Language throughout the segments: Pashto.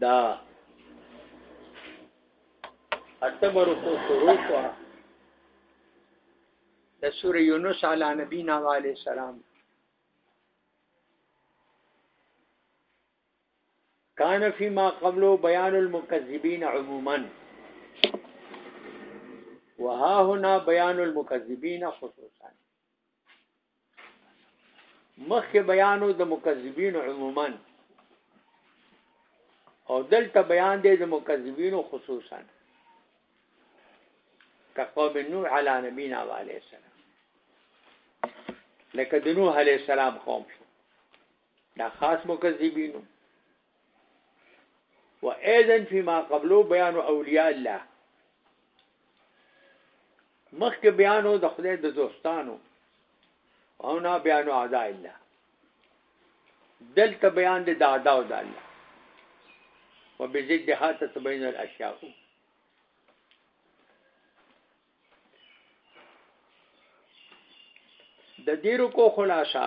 دا اتمه رکو شروع شو د سوره یونس علی نبینا علیه السلام کان فيما قبل بيان المكذبين عموما وها هنا بيان المكذبين خصوصا مخکې بیانو د مکذبین عموما او دلته بیان دی د مکذبین خصوصا کقوم نوح علی نبینا علیه السلام لکه د نوح علیه السلام قوم شو دا خاص مکذبینو و ايضا فيما قبلو بيان اولیاء الله مخک بیانو د خدای د دوستانو او نا بیانو اعداء الله دلته بیان د اعداء د الله وبزدها تتبين الاشياء د دیرو کو خلاصہ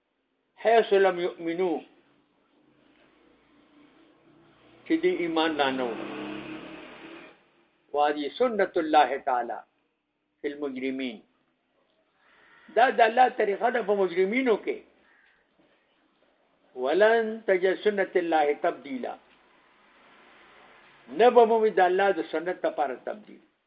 حيث لم يؤمنو چې دی ایمان نه نو وادي سنت الله تعالی فی المجرمین دا د الله طریقه ده په مجرمینو کې ولن تجد سنت الله تبدیلا نه به مومي د الله د سنت لپاره تبدیل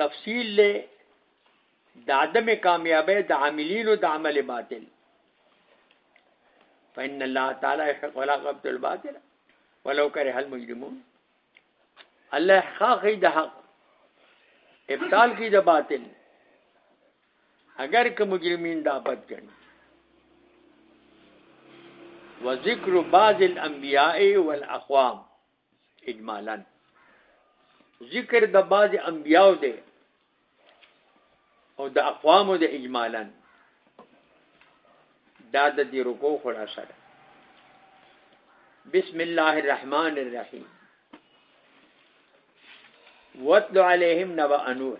تفصیل له د عدم کامیابی د عاملینو د عمل باطل فإن الله تعالی يحق ولا قبط الباطل ولو كره المجرمون الله حقاق د حق ابطال کی د باطل اگر که مجرمین دا بد کړي وذکر بعض الانبیاء والاقوام اجمالا ذکر د بعض انبیاو دی او د اقوامو د اجمالا دا د دې رکو خلاصه ده بسم الله الرحمن الرحیم واتل علیهم نبا انوح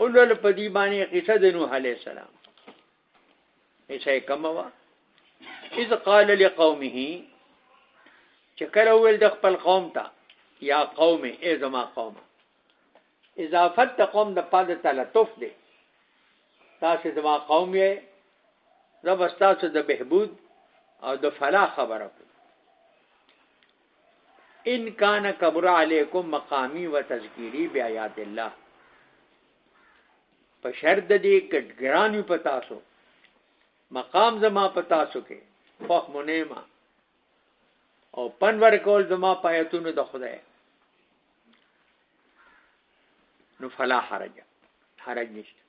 اولو لپدی باندې قصه د نوح علیہ السلام ایسه کم وا اذ قال لقومه چې کله ویل د خپل قوم ته یا قوم ای زما قوم اضافت د قوم د پاده تلطف دی تاسو زما قوم یې رب تاسو د بهبود او د فلاح خبره کوي ان کان کبر علیکم مقامی و تذکیری بیاات الله په شرط د دې که ګران وي په تاسو مقام زما په تاسو کې خوښ مو نه ما او پن ورکول زما په آیتونو د خدای نو فلا حرج حرج نشته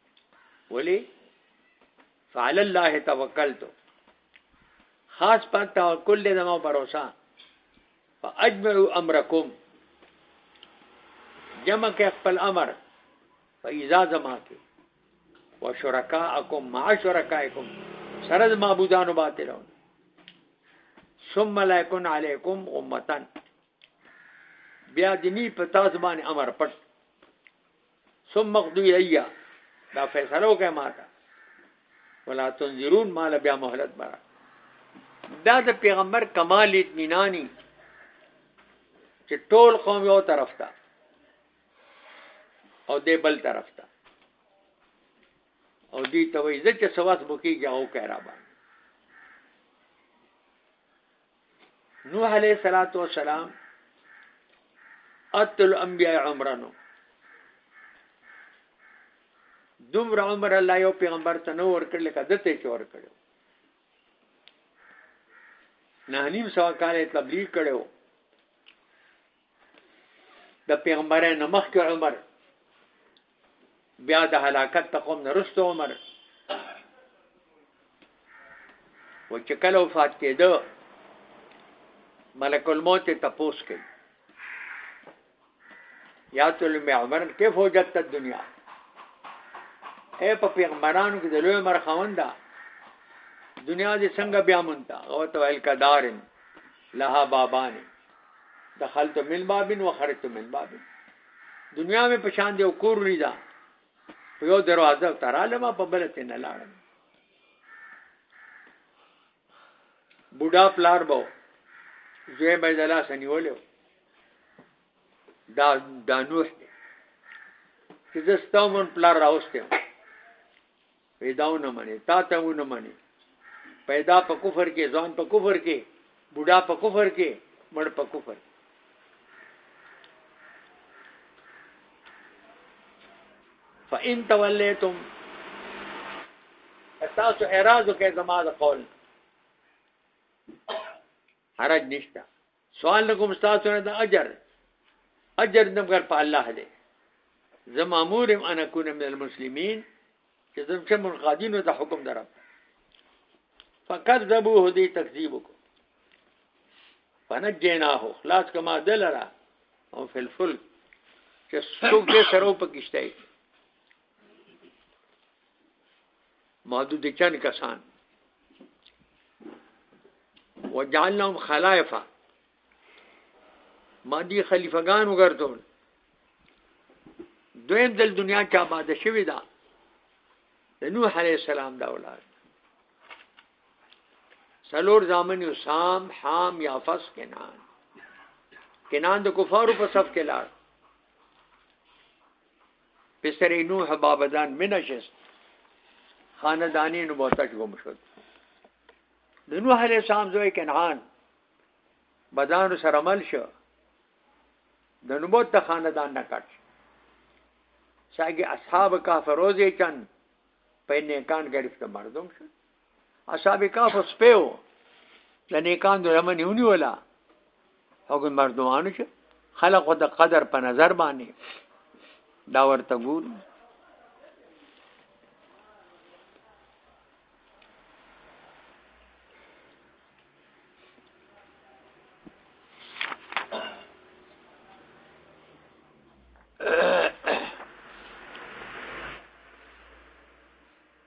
ولی فعل الله توکلت خاص پاک توکل دې زما باور وسه فاجمعوا امرکم جمع کې خپل امر فاذا زما کې وشرکاءکم مع شرکائکم سره د معبودانو باطلو ثم لا يكن عليكم امتن بیا دنی په تاسو باندې امر پټ ثم قضوا الیا دا فیصله وکړه ماته ولا تنذرون مال بیا مهلت برا دا د پیغمبر کمال اطمینانی چې ټول قوم یو طرف ته او دې بل طرف ته او دې ته وایي زه چې سواس بکیږي او کړه با نوح علیہ الصلوۃ والسلام اتل انبیاء عمرنو دومر عمر الله یو پیغمبر ته نو ور کړل کده ته چې ور کړو نه نیم سو کال تبلیغ کړو د پیغمبر نه مخکې عمر بیا د هلاکت د قوم نه رسته عمر و چې کله وفات کېده ملک الموت تپوس کوي یا تلمی عمر کیف وجدت الدنیا اے په پیغمبرانو کې د لوی عمر خواندا دنیا دې څنګه بیا مونتا او تو الکدارن لها بابانی دخلت من باب و خرجت من باب دنیا مې په شان دی او کور لیدا په یو دروازه ترالم په بل ته نه لاړم بوډا پلار بو زوی به د لاس نیولیو دا دا نوح دی چې زه ستومن پلار راوستم پیدا ونه منې تا ته ونه منې پیدا په کفر کې ځوان په کفر کې بوډا په کفر کې مړ په کفر کې فإن تولیتم تاسو اعتراض وکړئ زما د قول حرج نشته سوال نه کوم تاسو نه د اجر اجر دم کار په الله دی زه مامور یم ان اكون من المسلمین چې زم چې منقادینو د حکم درم فکذبوه دی تکذیب کو فنجیناه خلاص کما دلرا او فی الفلک چې څوک دې سره په کیشته محدود چند کسان وجعلناهم خلائفه ما دي خلیفګان وګرځول دویم دل دنیا کې آباد شوی دا د نوح علی السلام دا اولاد سلور زامن یو سام حام یافس کنان کنان د کفارو په صف کې لاړ پسر نوح بابدان منشست خاندانی نبوتش گم شد د نوح علیه السلام زوی کنعان بدانو سره مل شو د نبوت د خاندان نه کټ شاګي اصحاب کهف روزه چن په نیکان گرفت مردم شد اصحاب کاف سپیو د نیکان د رمن یونی ولا حکم مردوانو چې خلق د قدر په نظر باندې دا ورته ګور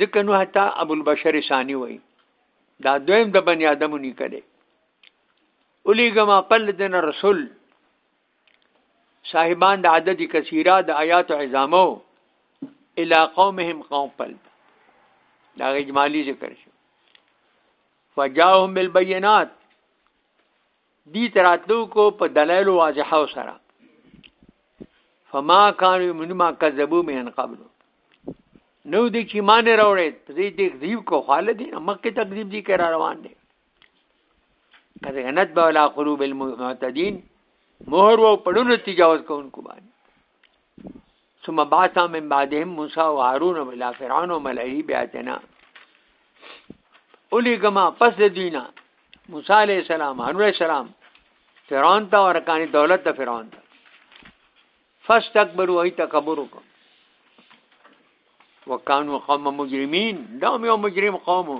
ځکه نو حتی ابو البشر ثانی وای دا دویم د بنی آدم نیکله اولیګما پل دین رسول صاحبان د عدد کثیره د آیات عظامو الی قومهم قوم پل دا اجمالی ذکر شو فجاهم بالبينات دی تراتلو کو په دلایل واضحه سره فما كانوا يؤمنون ما كذبوا من قبل نو دي چې مان راوړې په دې تکذیب کو خالد دي مکه تکذیب دي کرا روان دي کله غنت بولا قلوب المعتدين مهر او پړونو تجاوز کوونکو باندې ثم بعث من بعدهم موسى وهارون الى فرعون وملئه بآياتنا اولی گما پس دینا موسی علیہ السلام هارون علیہ السلام فرعون ته ورکانی دولت د فرعون ته فاستكبروا اي تکبروا وکانو قوم مجرمین دا یو مجرم قوم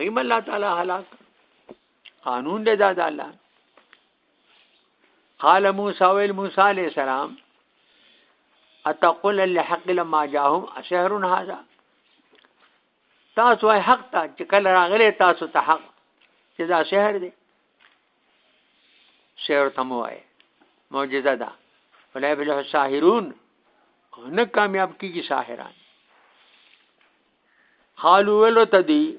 غیم الله تعالی هلاک قانون دی دا د الله قال موسی ویل موسی علیہ السلام اتقول للحق لما جاءهم اشهر هذا تاسو وايي حق ته چې کله راغلی تاسو ته حق چې دا شهر دی شهر ته مو وايي معجزه ده ولا بل الساحرون نه کامیاب کیږي ساحران قالوا ولتدي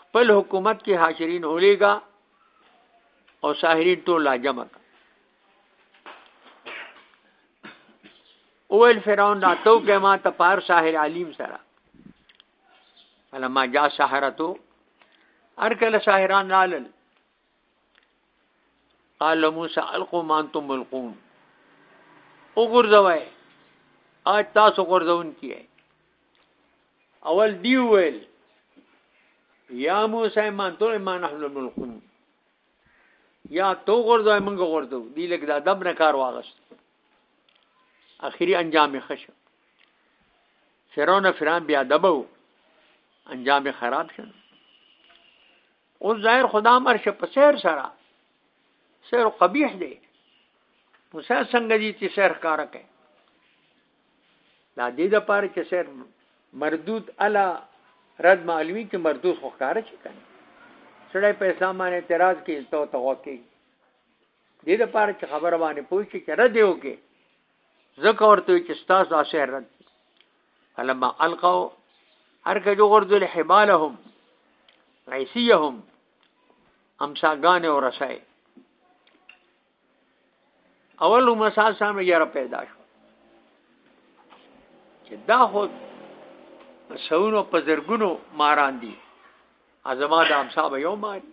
خپل حکومت کې حاشرین اولیګا او ساحرین ټول لا جمع کا اول فرعون راتو کې ما ته پار ساحر علیم سره فلما جاء سحرتو ارکل ساحران لالل قال موسی القوا ما انتم ملقون وګرځوي اج تاسو ګرځون کیه اول دی ویل یا موسی ما انتم ما نحن ملقون یا تو ګرځوي موږ ګرځو دی لګ دا دم نه کار واغست اخیری انجام خشه فرعون فرعون بیا دبو انجام خراب شنه اوس ظاهر خدا مرشه په سیر سره سیر قبیح دی نو سیر څنګه دي چې سیر کار کوي دا دې د پاره چې سیر مردود الا رد معلومی چې مردود خو کار شي کنه سړی په اسلام باندې اعتراض کوي ته ته وکی دې لپاره چې خبره باندې پوه شي چې رد یې وکړي ځکه ورته وي چې ستاسو دا سحر رد دی فلما القوا هر که جو غرض الحبالهم عیسیهم امساګان او رسای اول هم سال سامنے یاره پیدا شو چې دا خو سونو په زرګونو ماران دي ازما د امصاب یو ماری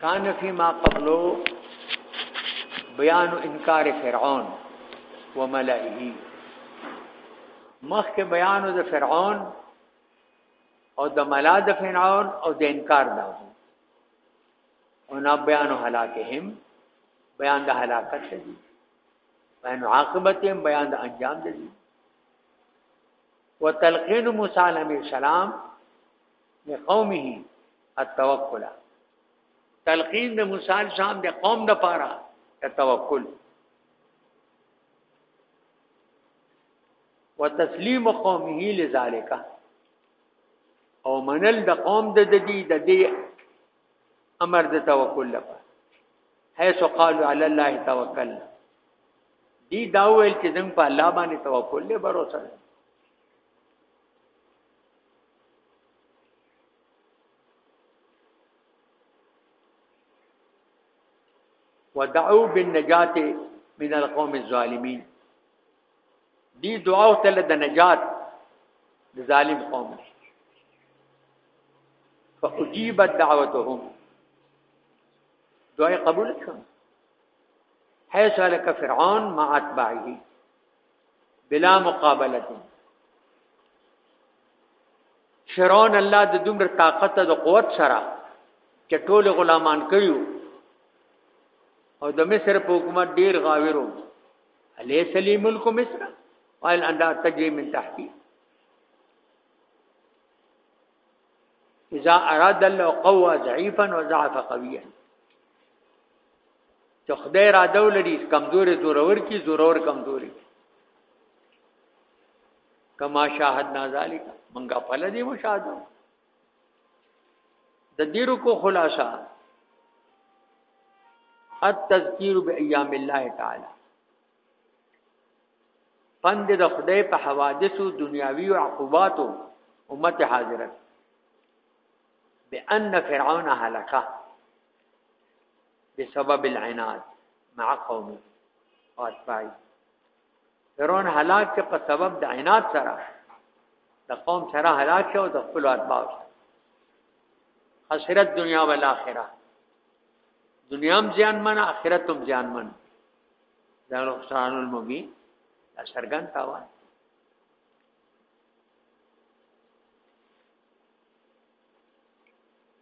کان فی ما قبلو بیان انکار فرعون وملئه مخک بیان د فرعون او د ملا د فرعون او د انکار دا او نا بیان هلاکهم بیان د هلاکت دی بیان عاقبتهم بیان د انجام دی وتلقین موسی علیہ السلام لقومه التوکل تلقین د موسی علیہ السلام د قوم د پاره توکل وتسلیم قومه لذالک او منل د قوم د ددی د دې امر د توکل لپاره حيث قالوا على الله توکلنا دی دا ویل چې زم په الله باندې توکل له باور سره ودعوا بالنجات من القوم الظالمين دي دعاو تل د نجات د ظالم قوم فاجيبت دعوتهم دعای قبول شو حيث هلك فرعون مع اتباعه بلا مقابله فرعون الله د دومره طاقت او قوت سره چې ټول غلامان کړیو او د مصر په حکومت ډیر غاورو علی سلیم ملک مصر وایل اندا تجری من تحتی اذا اراد الله قوه ضعيفا وضعف قويا چې خدای را دولري کمزوري زورور کی زورور کمزوري کما شاهدنا ذالک منګه پله دی مشاهده د دې رکو خلاصہ التذکیر بایام الله تعالی پند د خدای په حوادثو دنیاوی او عقوباتو امت حاضره بان فرعون هلکه بسبب العناد مع قومه او اتباعي فرعون هلاک چې په سبب د عناد سره د قوم سره هلاک شو د خپل اتباع خسرت دنیا او آخرت دنیا هم ځان من آخرت هم ځان من دا نقصان المبین دا سرګن تاوان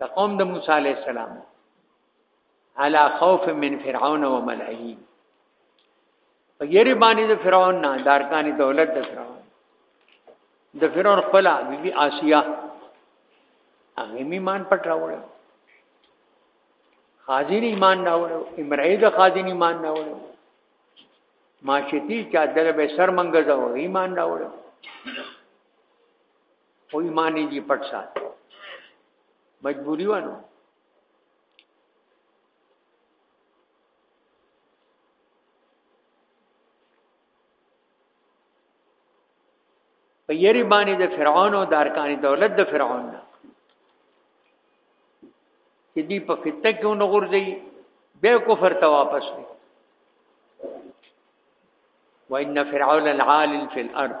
د قوم د موسی علی السلام علا خوف من فرعون و ملئه په یری باندې د فرعون نه دارکانی دولت د فرعون د فرعون خپل بیبي آسیا هغه ایمان پټ راوړ خازن ایمان راوړ امرای د خازن ایمان راوړ ماشتی چا دغه به سر منګه دا ایمان راوړ او ایمان یې پټ سات مجبوری وانه په یری باندې د فرعون او د ارکان دولت د فرعون نه چې دی په فتنه کې ونه غورځي به کفر ته واپس وي وان فرعون العال في الارض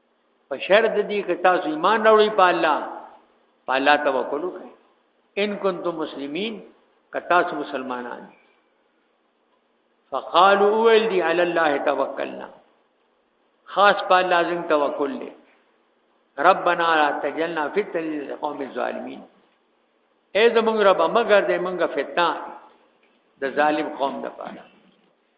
په شرط دي که تاسو ایمان راوړئ په الله په الله توکل وکړئ ان کنتم مسلمین که تاسو مسلمانان فقالوا اول دي على الله توکلنا خاص په الله زم توکل دي ربنا لا تجلنا فتنه للقوم الظالمين اے زمون رب مگر دې مونږه فتنه د ظالم قوم د پاره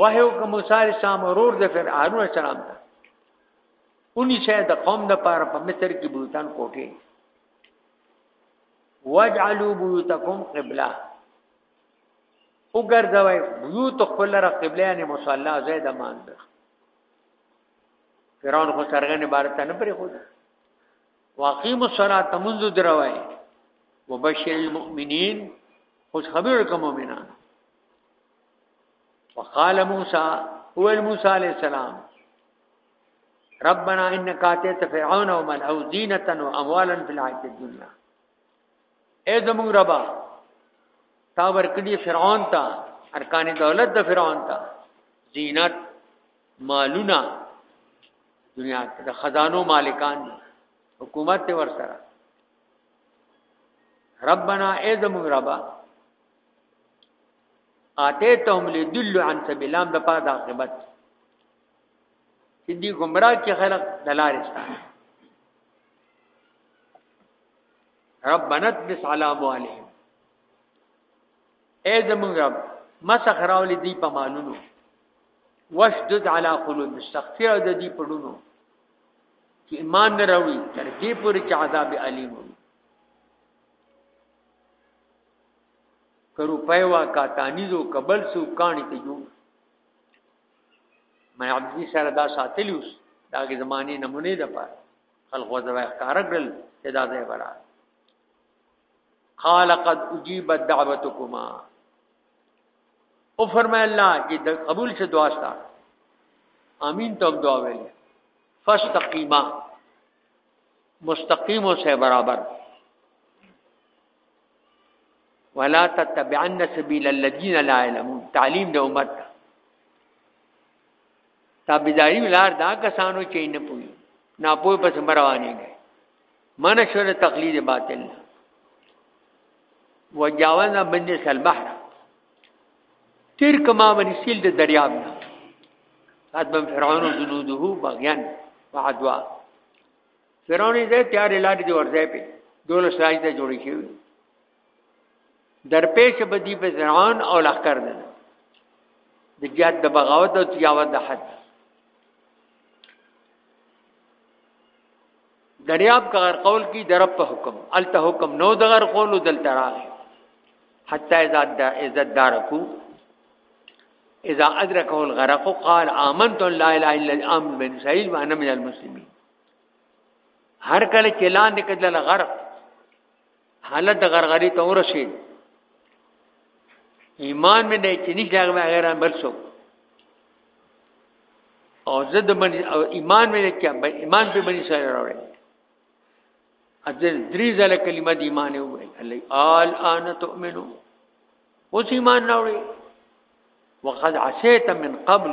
وحی وکړه موسی علیه السلام ورور د فرعون علیه السلام ته اونی شه د قوم د پاره په مصر کې بوتان کوټه واجعلوا بيوتكم قبلة وګرځوي بيوت خپل را قبله یعنی مصلا زید مان ده فرعون خو سرګنه عبارت نه پرې خو واقیم الصلاه منذ دروي وبشر المؤمنين خوش خبر کوم مؤمنان وقال موسی هو موسی علیہ السلام ربنا انك اتيت فرعون ومن او زينه واموالا في الحياه الدنيا اے زمون ربا تا ورکړي فرعون ته ارکان دولت د فرعون ته زینت مالونه دنیا کې د خزانو مالکان دي حکومت ته ورسره ربنا اذم ربا آتیتهم لدل عن سبیل الله د پاره د عاقبت چې دی گمراه کې خلق دلارې ستانه ربنا تبس على اموالهم اے زمون رب مسخ راولې دی په مالونو وشدد على قلوب استغفر د دې پړونو چې ایمان نه راوي تر دې پورې چې عذاب الیم وي کرو پایوا کا تانیزو کبل سو کانی ته جو مې عبد دې سره دا ساتلی اوس دا غي زماني نمونه ده په خلق وځوي کارګل چې دا ځای برا قال قد اجيبت دعوتكما او فرمای الله چې د قبول شه دعا ستا امين ته دعا ویل فاستقیما مستقیم او سه برابر ولا تتبعن سبيل الذين لا يعلمون تعلیم د امت تابعداري ولار دا کسانو چې نه پوي نه پوي پس رواني نه من شر تقلید باطل وجاوزنا بن البحر تیر کما بنی سیل د دریاب نه ادم فرعون جنوده بغیان وعدوا فرعون دې تیار لارې دی ورځې په دونه ساج ته جوړی شي درپېښ بدی په فرعون او لخر ده د جهاد د بغاوت او تجاوز د حد دریاب کا غر قول کی درب په حکم الته حکم نو د غر قول دل تراغ حتا اذا اذا دارکو اذا ادرکه الغرق قال آمنت لا اله الا الله امن بن سعيد وانا من المسلمين هر کله چې لاندې کېدل غرق حالت د غرغري ته ورسید ایمان مې نه چې نشته هغه غیر بل څوک او زه د من او ایمان مې نه چې ایمان په بنی سره راوړل اذن درې ځله کلمه د ایمان وې الله آل ان تؤمنو اوس ایمان راوړي وقد عسیت من قبل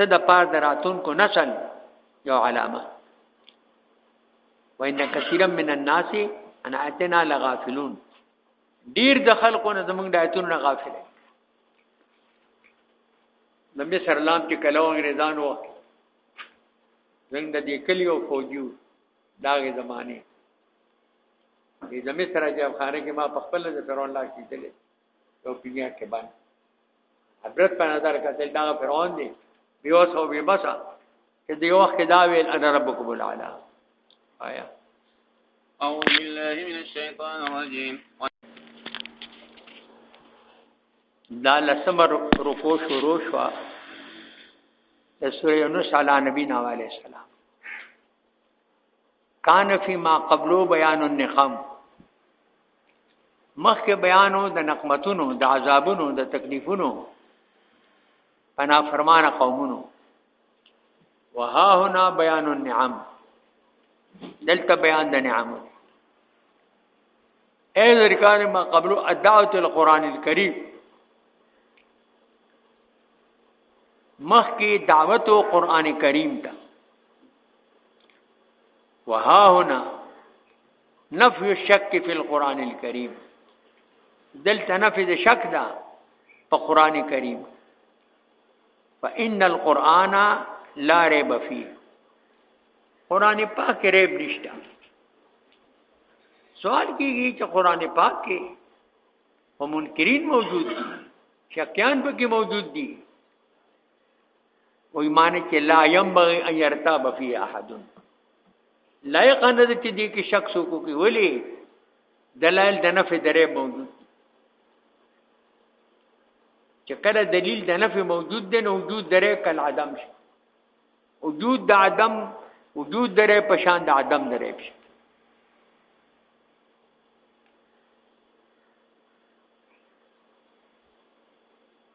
ته د پاره د راتونکو نسل یو علامه وان کثیرا من الناس ان اتنا لغافلون ډیر د خلکو نه زمونږ د ایتونو نه غافل دي نبی سرلام چې کله انګريزان وو زنګ د دې کلیو فوجیو داغه زمانه دې زمي سره جواب خانه کې ما په خپل د فرعون لاس کې تللی یو دنیا کې باندې عبرت په نظر کتل دا فرعون دی یو سو به بسا چې دی وخت دا ویل انا ربکم الاعلى آیا أعوذ بالله من الشيطان الرجيم دا لسم رکو شروع شو د سورې یونس علی نبی نو علی السلام کان فی ما قبلو بیان النقم مخکې بیانو د نقمتونو د عذابونو د تکلیفونو پنا فرمان قومونو وها هنا بیان النعم دلته بیان د نعم اے ذکر ما قبل ادعوت القران الكريم مخ کی دعوت او قران کریم ته وها هنا نفي الشك في القرآن الكريم دلته نفي د شک ده په قرآن کریم فإن القرآن لا ريب فيه قرآن پاک ريب نشته سوال کیږي چې قرآن پاک کې هم منکرین موجود دي شکیان پکې موجود دي وای معنی چې لا ينبغي ان يرتاب فيه احد لایق نه دي چې دې کې شک سو کو کې ولي دلایل د نفي درې موجود چې کله دلیل د نفي موجود دی نو وجود درې کل عدم شي وجود د عدم وجود درې پشان د عدم درې شي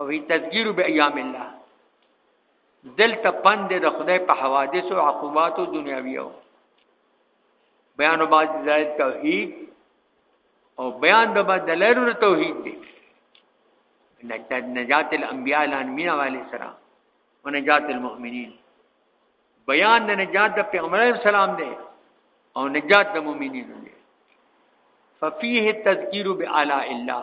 او هی تذکیر به ایام الله دلته پند د خدای په حوادث او عقوبات او دنیاویو بیان او باز دلایل توحید او بیان د باز دلایل توحید دی نجات الانبیاء الانبیاء علیہ السلام و نجات المؤمنین بیان د نجات د پیغمبر اسلام دی او نجات د مؤمنینو دی ففيه التذکیر بعلاء الله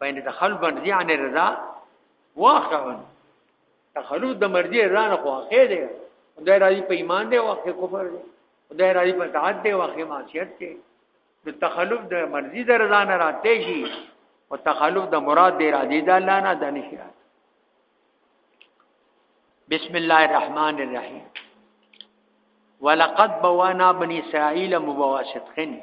فإن تخلف مرضی عن الرضا واقع تخلف د مرضی رضا نه خو واقع دی خدای راضي په ایمان دی واقع کفر دی خدای راضي په طاعت دی واقع معصیت دی نو تخلف د مرضی د رضا نه راته شي او تخلف د مراد دی راضي د الله نه د نشي بسم الله الرحمن الرحیم ولقد بوانا بني اسرائيل مبواسطين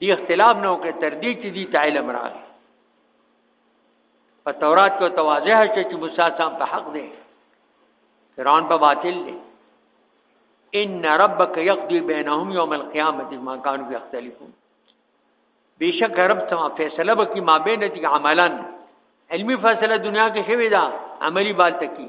دی اختلاف نه وکړ تر دې چې دی ته علم راغی په تورات کې تواضح شو چې موسی سم په حق دی فرعون په باطل دی ان ربک یقضی بینهم یوم القیامه بما كانوا یختلفون بیشک رب سم فیصله وکي ما بین دي عملا علمی فیصله دنیا کې شوی دا عملی بال تکي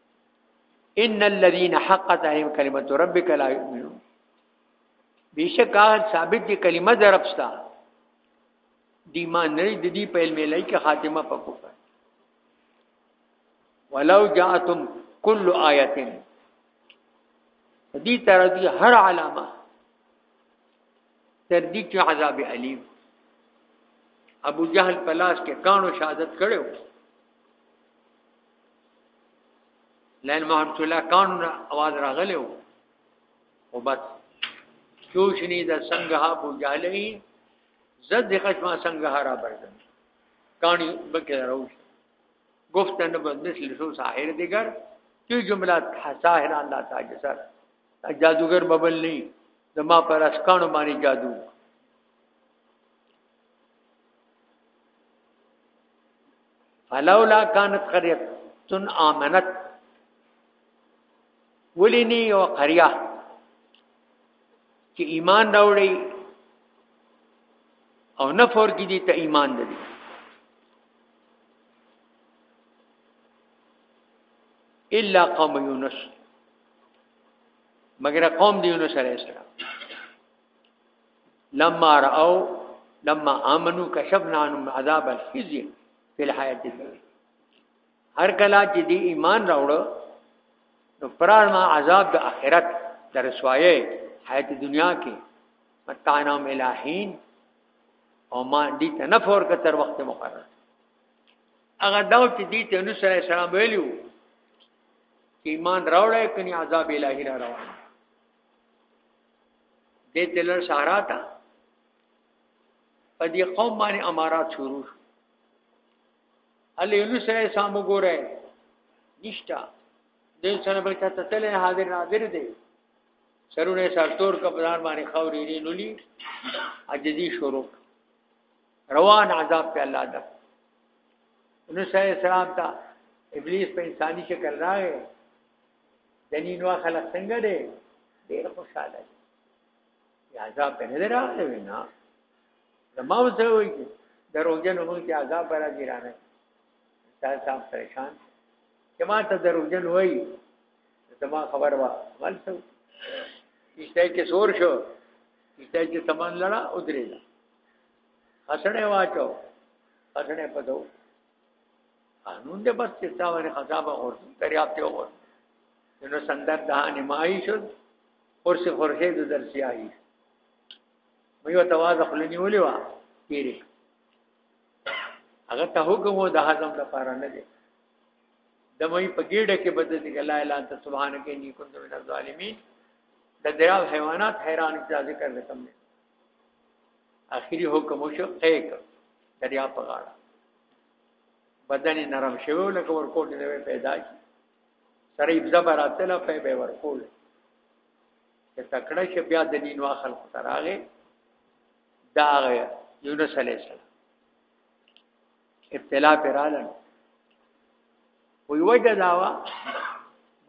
ان الذين حقت عليهم كلمه ربك لا يؤمنون بیشک ثابت دی کلمه در ربستا دی ما نه د دې په علم لای کې خاتمه پکو کړ ولو جاءتم كل ايه دې تر دې هر علامه تر دې چې عذاب الیم ابو جهل پلاس کې کانو شهادت کړو لین محمد الله قانون आवाज راغلی وو او بس جوشنی د سنگها بوجالې زد قسمه سنگها را بردم کانی بکر روش گفتن به مثل سو ساحر دیگر کی جملات ساحر الله تعالی سر جادوگر ببل نه زما پر اسکانو باندې جادو فلولا كانت قريه امنت ولني او قريه چې ایمان راوړي او نه فور کې دي ته ایمان دي الا قوم یونس مگر قوم دی یونس علیہ السلام لما راو لما امنو کشفنا عنهم عذاب الخزي في الحياه الدنيا هر کله چې دی ایمان راوړ نو فرار ما عذاب د اخرت د رسوایه حیات دنیا کې متانا ملاحین او ما دې ته نه فور کتر وخت مقرر هغه دا چې دې ته نو سره سلام ویلو ایمان راوړې کني عذاب الهی را روان دې تلل سارا تا په دې قوم باندې امارات شروع الله یونس علیہ السلام وګوره نشتا دې سره بل چا ته تل حاضر ناظر دی سرونه سرتور کپدار باندې خوري لري نولي اجدي شروع روان عذاب په الله ده نو سره سلام تا ابلیس په انساني شکل راغی د نینوا خلک څنګه دي ډېر خوشاله دي یا عذاب ته نه راغلی وي نه زما ورته وایي چې دروغجنو مونږ ته عذاب به راځي را نه انسان صاحب پریشان چې ما ته دروغجن وایي زما خبر وه عمل څه کشته کې سور شو کشته کې سامان لړه ودرېده خسړې واچو خسړې پدو قانون دې بس چې تا باندې خطاب او دریاب ته وور نو سندر دهان ماهی شو قرص فرحه د درسیاهی مې تواز خلنی ولې وا پیری هغه ته حکم و د هضم لپاره نه دی د مې په ګډه کې بدل دی لا اله الا سبحانك اني كنت من الظالمين د دریاب حیوانات حیران ذکر لکم نه اخیری حکم شو ایک دریا په غاړه بدن نرم شوی لکه ورکول دی پیدا شي سره یې زبراتله په به ورکول چې تکړه شي بیا د دین واخل تراغه دا یونس علی السلام ابتلا پر رااله وی وجه داوا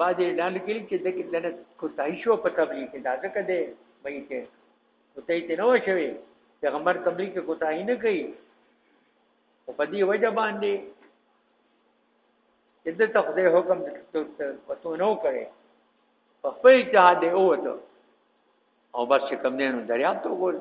بعضې ډان کې چې د کې دنه کوتای شو په تبلیغ کې دا ځکه دی به کې کوتای ته نو شوی پیغمبر تبلیغ کې کوتای نه کوي او په دې وجه باندې چې د تخدای حکم پتو نو کړي په خپل چا دی اوته او بس کم دینو دریاب ته وګورئ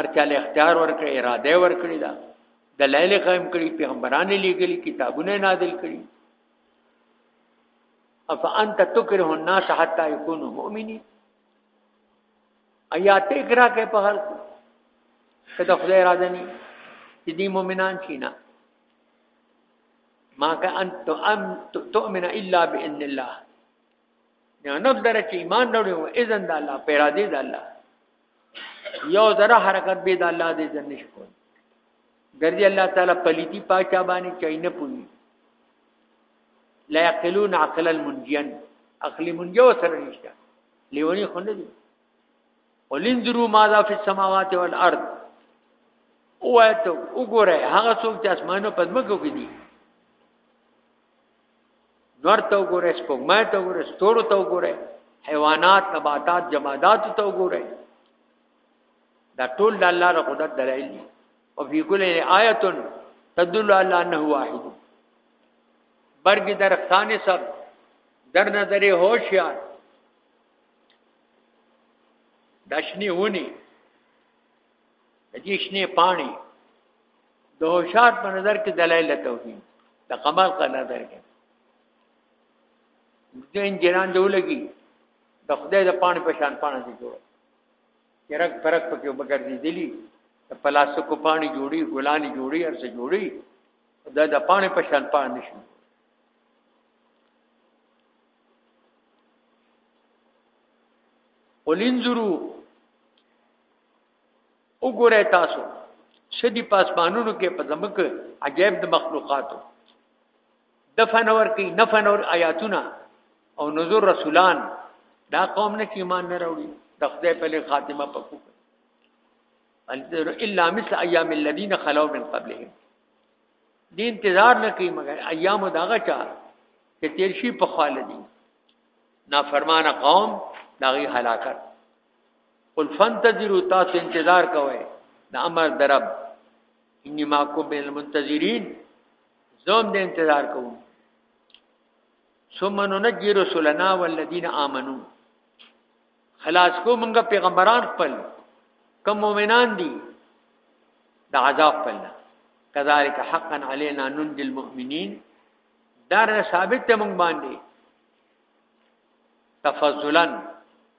ارچاله اختیار ورکړي اراده ورکړي دا دلایل قائم کړي پیغمبران لېګلي کتابونه نازل کړي اف انت تکره الناس حتا يكونوا مؤمنين ایا ته کرا کې په خلق کدا خدای اراده نه چې دې مؤمنان شي نه ما که انت ام تؤمن الا باذن الله نه نو درته ایمان وروړو اذن د الله پیرا دې د الله یو ذره حرکت به د الله دې ځنه شکو ګرځي الله تعالی پلیتی پاچا باندې چاینه پوي لا يقلون عقل المنجن عقل منجو سره نشته لیونی خونه دي ولندرو ماذا فی السماوات والارض او ایتو وګوره هغه څوک چې اسمانو په ځمکو کې دي نور ته وګوره سپوږمۍ ته وګوره ستورو ته وګوره حیوانات نباتات جمادات ته وګوره دا ټول د الله د قدرت دلایل دي او فی کل آیه تدل علی انه واحد برګ درختان سب در نظر هوشیار دشنی ونی دجیشنی پانی د هوشار په نظر کې دلایل توحید د قمر په نظر کې د انجنان دی ولګي د خدای د پانی په شان پانی دی جوړ چرګ پرک پکې وبګر دی دلی د پلاسکو پانی جوړي ګلانی جوړي هر څه جوړي دا د پانی په شان پانی نشي ولینظرو وګورئ تاسو شدی پاسمانونو کې په زمک عجیب د مخلوقاتو دفنور کې نفنور آیاتونه او نظر رسولان دا قوم نه چې ایمان نه راوړي د خدای په لې خاتمه پکو الا مثل ایام الذين خلو من قبلهم دې انتظار نه کوي مګر ایام داغه چا چې تیر شي په خالدین نافرمانه قوم داغي هلاکت قل فانتظروا تاسو انتظار کوئ د امر درب انی ماکم بین المنتظرین زوم د انتظار کوم ثم ننجي رسلنا والذین آمنو خلاص کو موږ پیغمبران خپل کم مؤمنان دي د عذاب خپل کذالک حقا علینا ننجي المؤمنین دا ثابت ته موږ باندې تفضلا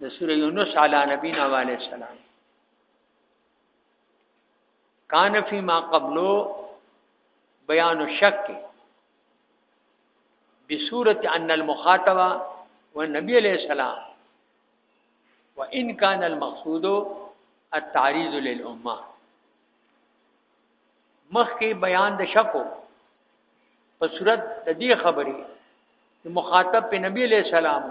د سوره یونس علی نبینا علیہ السلام کان فی ما قبلو بیان الشک بصورت ان المخاطب والنبی علیہ السلام وان کان المقصود التعریض للامه مخکې بیان د شکو په صورت د دې خبرې مخاطب په نبی علیہ السلام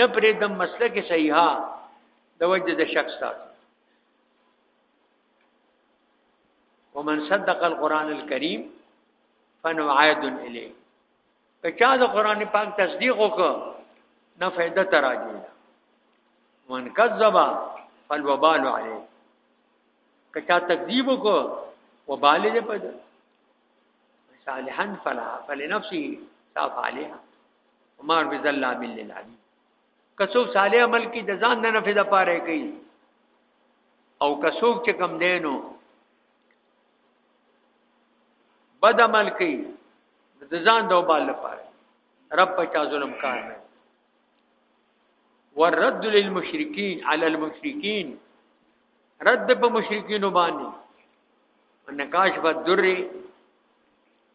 نه پرې د مسلک صحیحه د وجه د شخص تاسو ومن صدق القرآن الكريم فنعاد الیه که چا د قرآن پاک تصدیق وکړ نه فائدہ تراجی من کذب فالوبال علیه که چا تکذیب وکړ وبال دې پد صالحا فلا فلنفسه صاف علیها عمر بذلا من للعلی کڅو صالح عمل کی د ځان نه نفع د پاره کوي او کڅو چې کم دینو بد عمل کوي د ځان د وبال لپاره رب په چا ظلم کار نه ورد للمشرکین علی المشرکین رد په مشرکین باندې نکاش بدر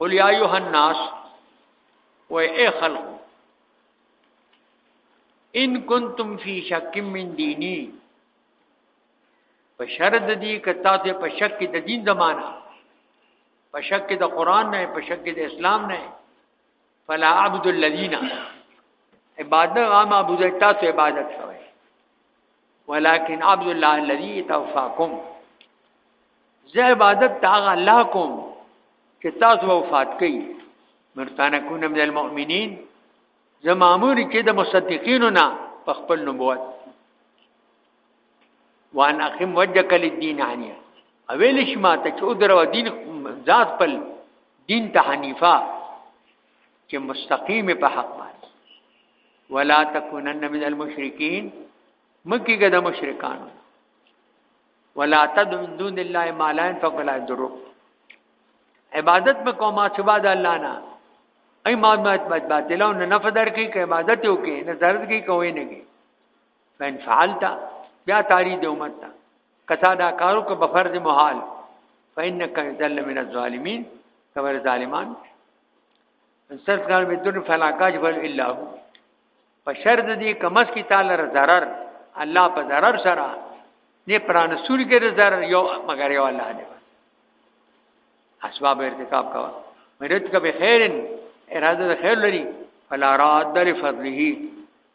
قل یا ایها الناس و اے خلق ان کنتم فی شک من دینی په شرط دی کتا ته په شک کې د دین زمانہ په شک کې د قران نه په شک کې د اسلام نه فلا عبد الذين عبادت عام ابو زید تاسو عبادت کوي ولكن عبد الله الذي توفاكم زه عبادت تاغه الله کوم چې تاسو وفات کړئ مرتانه کو من المؤمنین زمامور کې د مصدقینو نه په خپل نبوت وان اقیم وجهک للدین حنیفا اویل شما ته چې ودرو دین ذات پل دین ته حنیفا چې مستقیم په حق باندې ولا تکونن من المشرکین مکیګه د مشرکان ولا تد من دون الله ما لا ينفع ولا يضر عبادت به کومه چې بعد الله نه ای ما مات مات باطلو نه نفع درکې کې عبادت یو کې نه درد کې کوی نه کې فین فعلت بیا تاری دی امت تا کتا دا کارو که بفرض محال فینک ذل من الظالمین کبر ظالمان انصرف کار می دون فلا کاج بل الا هو په شر د دې کمس کی تعالی ضرر الله په ضرر سره نه پران سور کې ضرر یو مگر یو الله دی اسباب ارتکاب کا مرید کا بخیرن اراده د خیر لري فلا راد لفضله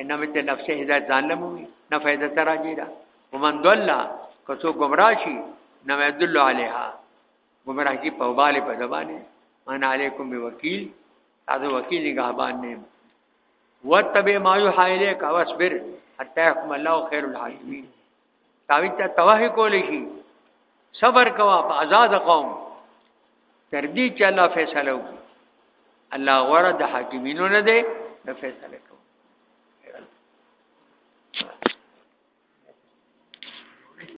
انما ته نفسه هدایت ځان له مومي نه فائدہ تر راځي دا ومن ضل کسو گمراه شي نو يدل عليها گمراه کی په باله په زبانه ان علیکم بوکیل تاسو وکیل نگهبان نه وتبع ما يحيلك واصبر حتى يحكم الله خير الحاكمين تاوی ته توه کول شي صبر کوا په آزاد قوم تر دې چې الله فیصله وکړي الله غره د حاکمینو نه دی د فیصله کوي